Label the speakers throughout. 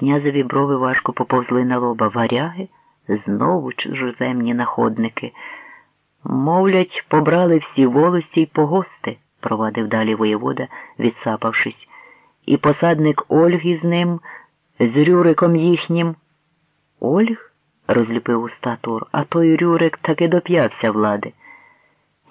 Speaker 1: Князеві брови важко поповзли на лоба. Варяги, знову чужоземні находники. Мовлять, побрали всі волості й погости, провадив далі воєвода, відсапавшись, і посадник Ольги з ним, з Рюриком їхнім. Ольг? розліпив уста Тур, а той Рюрик таки доп'явся влади.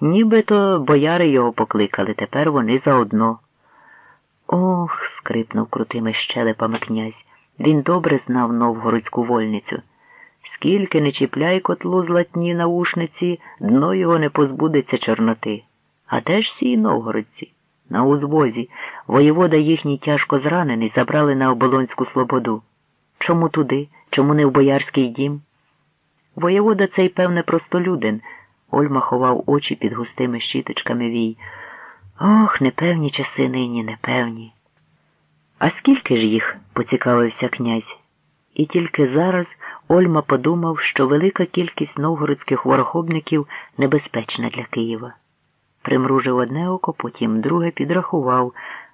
Speaker 1: Нібито бояри його покликали, тепер вони заодно. Ох, скрипнув крутими щелепами князь. Він добре знав новгородську вольницю. Скільки не чіпляй котлу златні наушниці, дно його не позбудеться Чорноти. А де ж сі новгородці? На узвозі. Воєвода їхній тяжко зранений забрали на оболонську слободу. Чому туди? Чому не в боярський дім? Воєвода цей, певне, простолюдин. Ольма ховав очі під густими щіточками вій. Ох, непевні часи нині, непевні. А скільки ж їх? поцікавився князь. І тільки зараз Ольма подумав, що велика кількість новгородських ворохобників небезпечна для Києва. Примружив одне око, потім друге підрахував.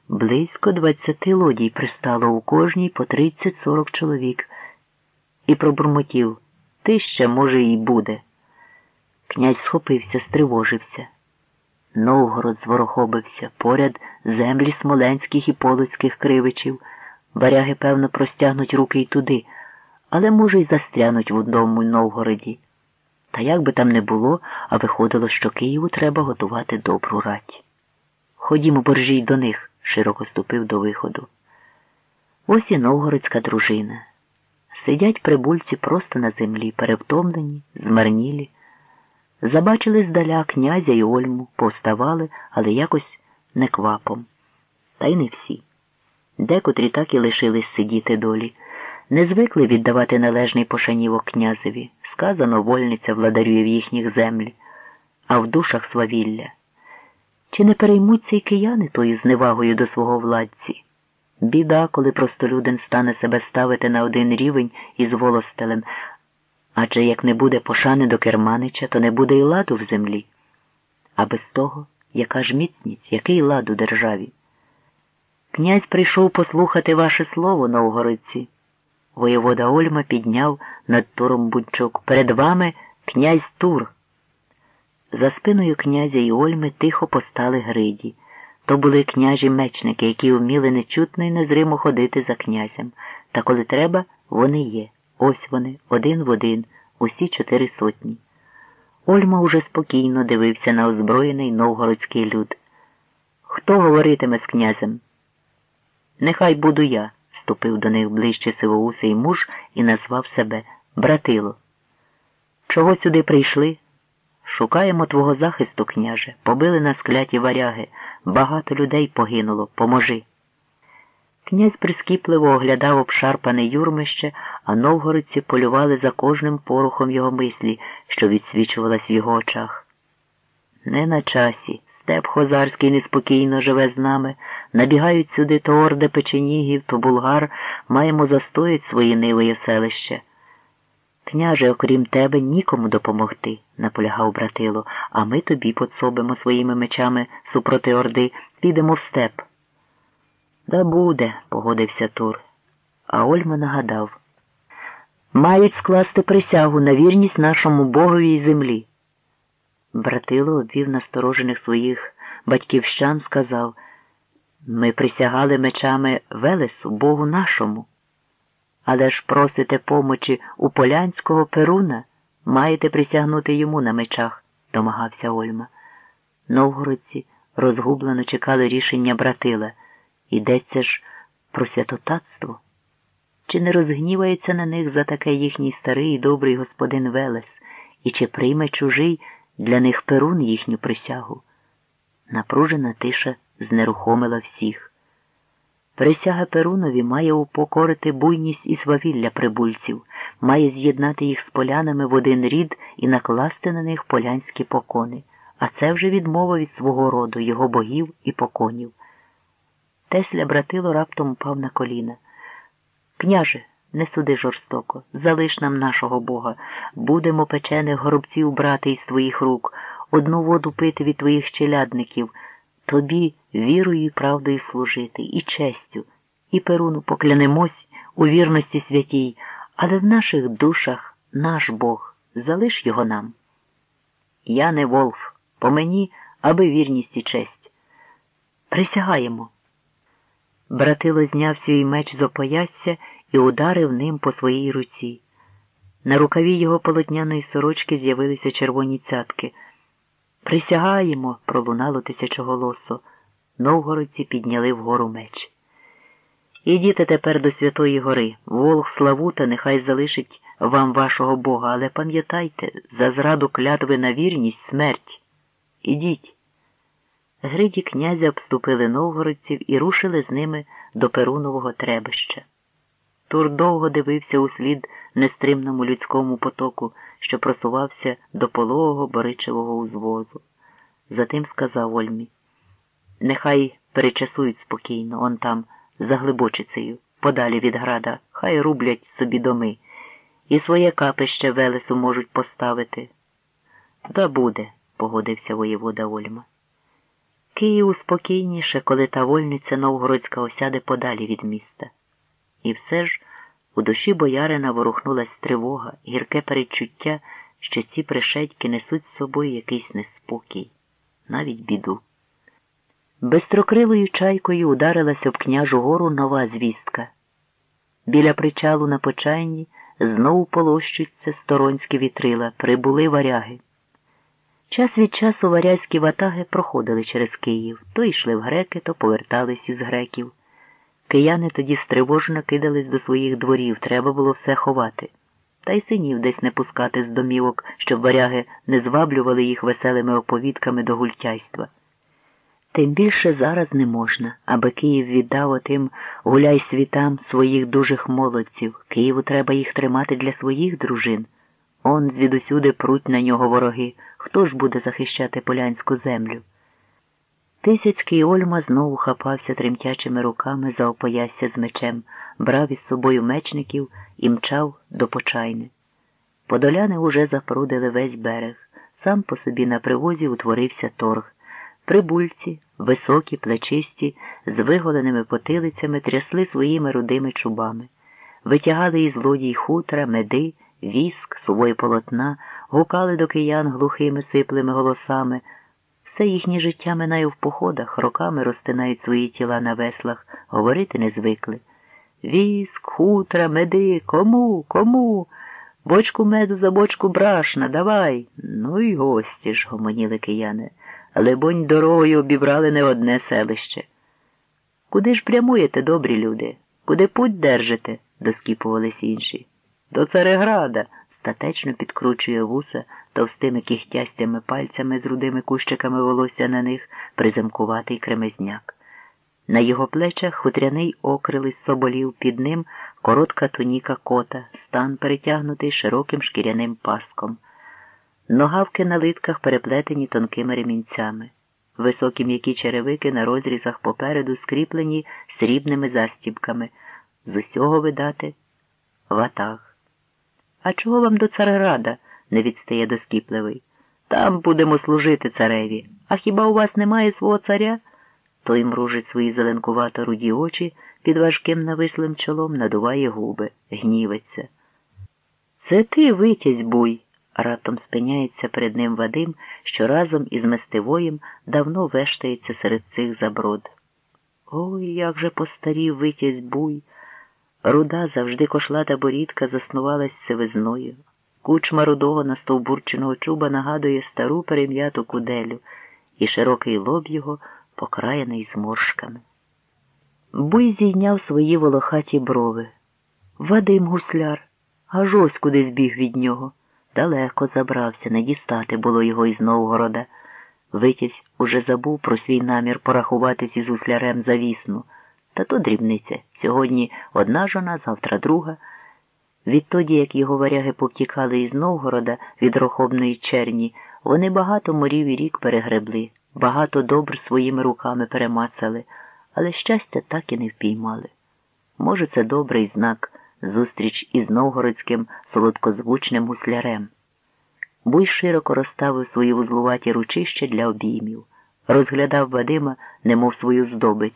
Speaker 1: Близько двадцяти лодій пристало у кожній по тридцять-сорок чоловік. І пробурмотів тища, може, і буде. Князь схопився, стривожився. Новгород зворохобився, поряд землі смоленських і полоцьких кривичів. Варяги, певно, простягнуть руки й туди, але, може, й застрянуть в одному Новгороді. Та як би там не було, а виходило, що Києву треба готувати добру рать. Ходімо, боржій, до них, широко ступив до виходу. Ось і новгородська дружина. Сидять прибульці просто на землі, перевтомлені, змарнілі. Забачили здаля князя і Ольму, повставали, але якось не квапом. Та й не всі. Декотрі так і лишились сидіти долі, не звикли віддавати належний пошанівок князеві, сказано вольниця владарює в їхніх землі, а в душах свавілля. Чи не переймуться й кияни тою зневагою до свого владці? Біда, коли простолюдин стане себе ставити на один рівень із волостелем, адже як не буде пошани до Керманича, то не буде і ладу в землі. А без того, яка ж міцність, який лад у державі? Князь прийшов послухати ваше слово, новгородці. Воєвода Ольма підняв над туром Будчук. Перед вами князь Тур. За спиною князя і Ольми тихо постали гриді. То були княжі мечники, які вміли нечутно і незримо ходити за князем. Та коли треба, вони є. Ось вони, один в один, усі чотири сотні. Ольма уже спокійно дивився на озброєний новгородський люд. Хто говоритиме з князем? Нехай буду я, ступив до них ближче сивоусий муж і назвав себе Братило. Чого сюди прийшли? Шукаємо твого захисту, княже. Побили нас кляті варяги. Багато людей погинуло. Поможи. Князь прискіпливо оглядав обшарпане юрмище, а новгородці полювали за кожним порухом його мислі, що відсвічувалась в його очах. Не на часі. Степ хозарський неспокійно живе з нами. Набігають сюди то орда печенігів, то булгар, маємо застоїть свої ниви і селища. Княже, окрім тебе, нікому допомогти, наполягав братило, а ми тобі подсобимо своїми мечами супроти орди, підемо в степ. Да буде, погодився Тур. А Ольма нагадав. Мають скласти присягу на вірність нашому богові і землі. Братило обвів насторожених своїх батьківщан, сказав ми присягали мечами Велесу, Богу нашому. Але ж просите помочі у полянського Перуна, маєте присягнути йому на мечах, домагався Ольма. Новгородці розгублено чекали рішення братила. Йдеться ж про святотатство. Чи не розгнівається на них за таке їхній старий і добрий господин Велес, і чи прийме чужий для них перун їхню присягу? Напружена тиша знерухомила всіх. Присяга Перунові має упокорити буйність і свавілля прибульців, має з'єднати їх з полянами в один рід і накласти на них полянські покони, а це вже відмова від свого роду, його богів і поконів. Тесля братило раптом упав на коліна. Княже, не суди жорстоко, залиш нам нашого Бога, будемо печених горобців брати із твоїх рук, одну воду пити від твоїх челядників, тобі вірою і правдою служити, і честю, і Перуну поклянемось у вірності святій, але в наших душах наш Бог, залиш його нам. Я не Волф, по мені, аби вірність і честь. Присягаємо. Братило зняв свій меч з опоясся і ударив ним по своїй руці. На рукаві його полотняної сорочки з'явилися червоні цятки. Присягаємо, пролунало тисячоголосо. Новгородці підняли вгору меч. Ідіте тепер до Святої Гори, Волг Славута нехай залишить вам вашого Бога, але пам'ятайте, за зраду клятви на вірність смерть. Ідіть. Гриді князя обступили новгородців і рушили з ними до Перунового требища. Тур довго дивився у слід нестримному людському потоку, що просувався до пологого боричевого узвозу. Затим сказав Ольмі, нехай перечасують спокійно, он там, за глибочицею, подалі від града, хай рублять собі доми, і своє капище велесу можуть поставити. Да буде, погодився воєвода Ольма. Києву спокійніше, коли та вольниця новгородська осяде подалі від міста. І все ж у душі боярина ворухнулась тривога, гірке передчуття, що ці пришедьки несуть з собою якийсь неспокій, навіть біду. Бестрокрилою чайкою ударилась об княжу гору нова звістка. Біля причалу на почайні знову полощуться сторонські вітрила, прибули варяги. Час від часу варязькі ватаги проходили через Київ, то йшли в греки, то повертались із греків. Кияни тоді стривожно кидались до своїх дворів, треба було все ховати. Та й синів десь не пускати з домівок, щоб варяги не зваблювали їх веселими оповідками до гультяйства. Тим більше зараз не можна, аби Київ віддав отим гуляй світам своїх дужих молодців. Києву треба їх тримати для своїх дружин. Он звідусюди пруть на нього вороги. Хто ж буде захищати полянську землю? Тисяцький Ольма знову хапався тремтячими руками за опоясся з мечем, брав із собою мечників і мчав до почайни. Подоляни уже запрудили весь берег. Сам по собі на привозі утворився торг. Прибульці, високі, плечисті, з виголеними потилицями трясли своїми рудими чубами, витягали із лодій хутра, меди, віск, сувої полотна, гукали до киян глухими сиплими голосами. Все їхнє життя минає в походах, роками розтинають свої тіла на веслах, говорити не звикли. Віск, хутра, меди, кому, кому? Бочку меду за бочку брашна, давай. Ну й гості ж, гомоніли кияни. Либонь, дорогою обібрали не одне селище. Куди ж прямуєте, добрі люди? Куди путь держите? доскіпувались інші. До Цареграда, статечно підкручує вуса товстими кігтястями пальцями з рудими кущиками волосся на них приземкуватий кремезняк. На його плечах хутряний окрил соболів, під ним коротка туніка кота, стан перетягнутий широким шкіряним паском. Ногавки на литках переплетені тонкими ремінцями. Високі м'які черевики на розрізах попереду скріплені срібними застібками. З усього видати ватаг. А чого вам до царграда? не відстає доскіпливий. Там будемо служити цареві. А хіба у вас немає свого царя? Той мружить свої зеленкувато руді очі під важким навислим чолом, надуває губи, гнівиться. Це ти, витязь буй. Раптом спиняється перед ним Вадим, що разом із Местивоєм давно вештається серед цих заброд. Ой, як же постарів витязь буй. Руда завжди кошлата борідка заснувалась сивизною. Кучма рудого настовбурченого чуба нагадує стару перем'яту куделю, і широкий лоб його покраєний зморшками. Буй зійняв свої волохаті брови. Вадим гусляр, аж ось куди збіг від нього. Далеко забрався, не дістати було його із Новгорода. Витязь уже забув про свій намір порахуватись із гуслярем за вісну. Та то дрібниця. Сьогодні одна жона, завтра друга. Відтоді, як його варяги повтікали із Новгорода від рохобної черні, вони багато морів і рік перегребли, багато добр своїми руками перемацали, але щастя так і не впіймали. Може, це добрий знак зустріч із новгородським солодкозвучним гуслярем. Буй широко розставив свої вузлуваті ручища для обіймів, розглядав Вадима, немов свою здобич.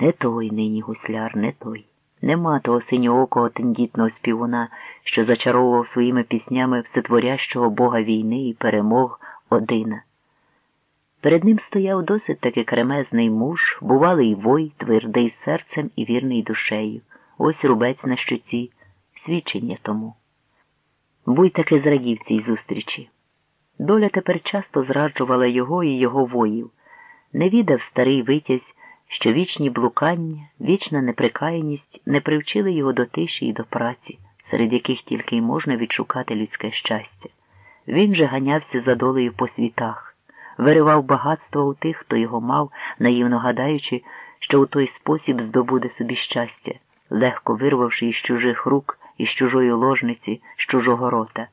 Speaker 1: Не той нині гусляр, не той. Нема того синьоокого тендітного співуна, що зачаровував своїми піснями всетворящого бога війни і перемог Одина. Перед ним стояв досить таки кремезний муж, бувалий вой, твердий серцем і вірний душею. Ось рубець на щоці, свідчення тому. Буй таки зрадів цій зустрічі. Доля тепер часто зраджувала його і його воїв. Не відав старий витязь, що вічні блукання, вічна неприкаяність не привчили його до тиші і до праці, серед яких тільки й можна відшукати людське щастя. Він же ганявся за долею по світах, виривав багатство у тих, хто його мав, наївно гадаючи, що у той спосіб здобуде собі щастя, легко вирвавши із чужих рук, із чужої ложниці, з чужого рота.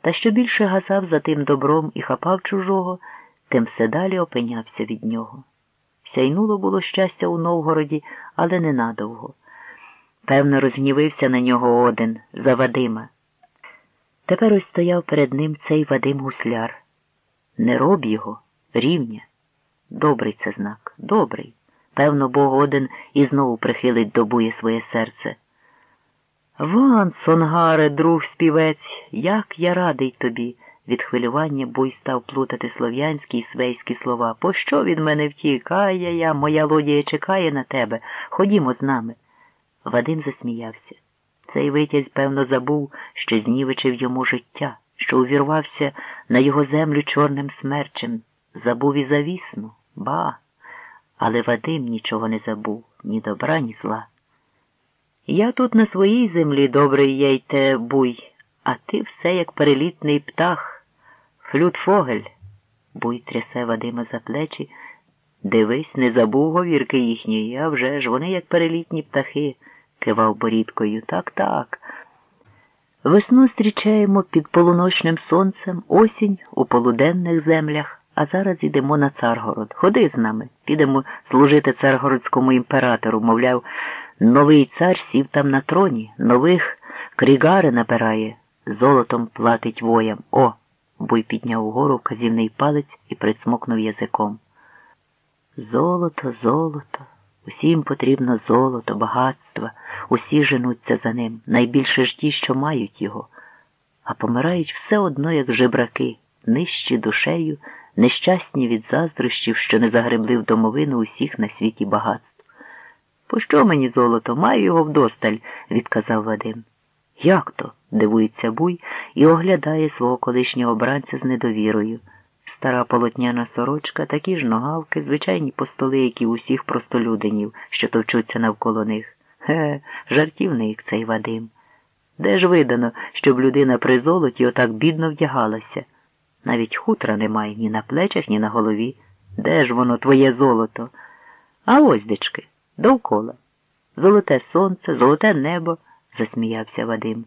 Speaker 1: Та що більше гасав за тим добром і хапав чужого, тим все далі опинявся від нього. Сяйнуло було щастя у Новгороді, але ненадовго. Певно, розгнівився на нього один за Вадима. Тепер ось стояв перед ним цей Вадим Гусляр. Не роб його, рівня. Добрий це знак, добрий. Певно, Бог один і знову прихилить добує своє серце. Ван, Сонгаре, друг співець, як я радий тобі. Від хвилювання буй став плутати слов'янські і свейські слова. Пощо від мене втік? Ай я, моя лодія чекає на тебе. Ходімо з нами. Вадим засміявся. Цей витязь, певно, забув, що знівечив йому життя, що увірвався на його землю чорним смерчем. Забув і завісну, ба. Але Вадим нічого не забув, ні добра, ні зла. Я тут на своїй землі добрий єйте буй, а ти все як перелітний птах. Флютфогель. Буй трясе Вадима за плечі. Дивись, не забув говірки їхньої, а вже ж вони, як перелітні птахи, кивав борідкою. Так, так. Весну зустрічаємо під полуночним сонцем, осінь у полуденних землях, а зараз йдемо на Царгород. Ходи з нами, підемо служити царгородському імператору, мовляв, новий цар сів там на троні, нових крігари набирає, золотом платить воям. О! Буй підняв угору вказівний палець і присмокнув язиком. Золото, золото, усім потрібно золото, багатство, усі женуться за ним, найбільше ж ті, що мають його, а помирають все одно, як жебраки, нижчі душею, нещасні від заздрощів, що не загребли в домовину усіх на світі багатств. Пощо мені золото? Маю його вдосталь, відказав Вадим. Як то? дивується Буй і оглядає свого колишнього бранця з недовірою. Стара полотняна сорочка, такі ж ногавки, звичайні постоли, як і усіх простолюдинів, що товчуться навколо них. Ге, жартівник цей Вадим. Де ж видано, щоб людина при золоті отак бідно вдягалася? Навіть хутра немає ні на плечах, ні на голові. Де ж воно, твоє золото? А ось дечки, довкола. Золоте сонце, золоте небо, засміявся Вадим.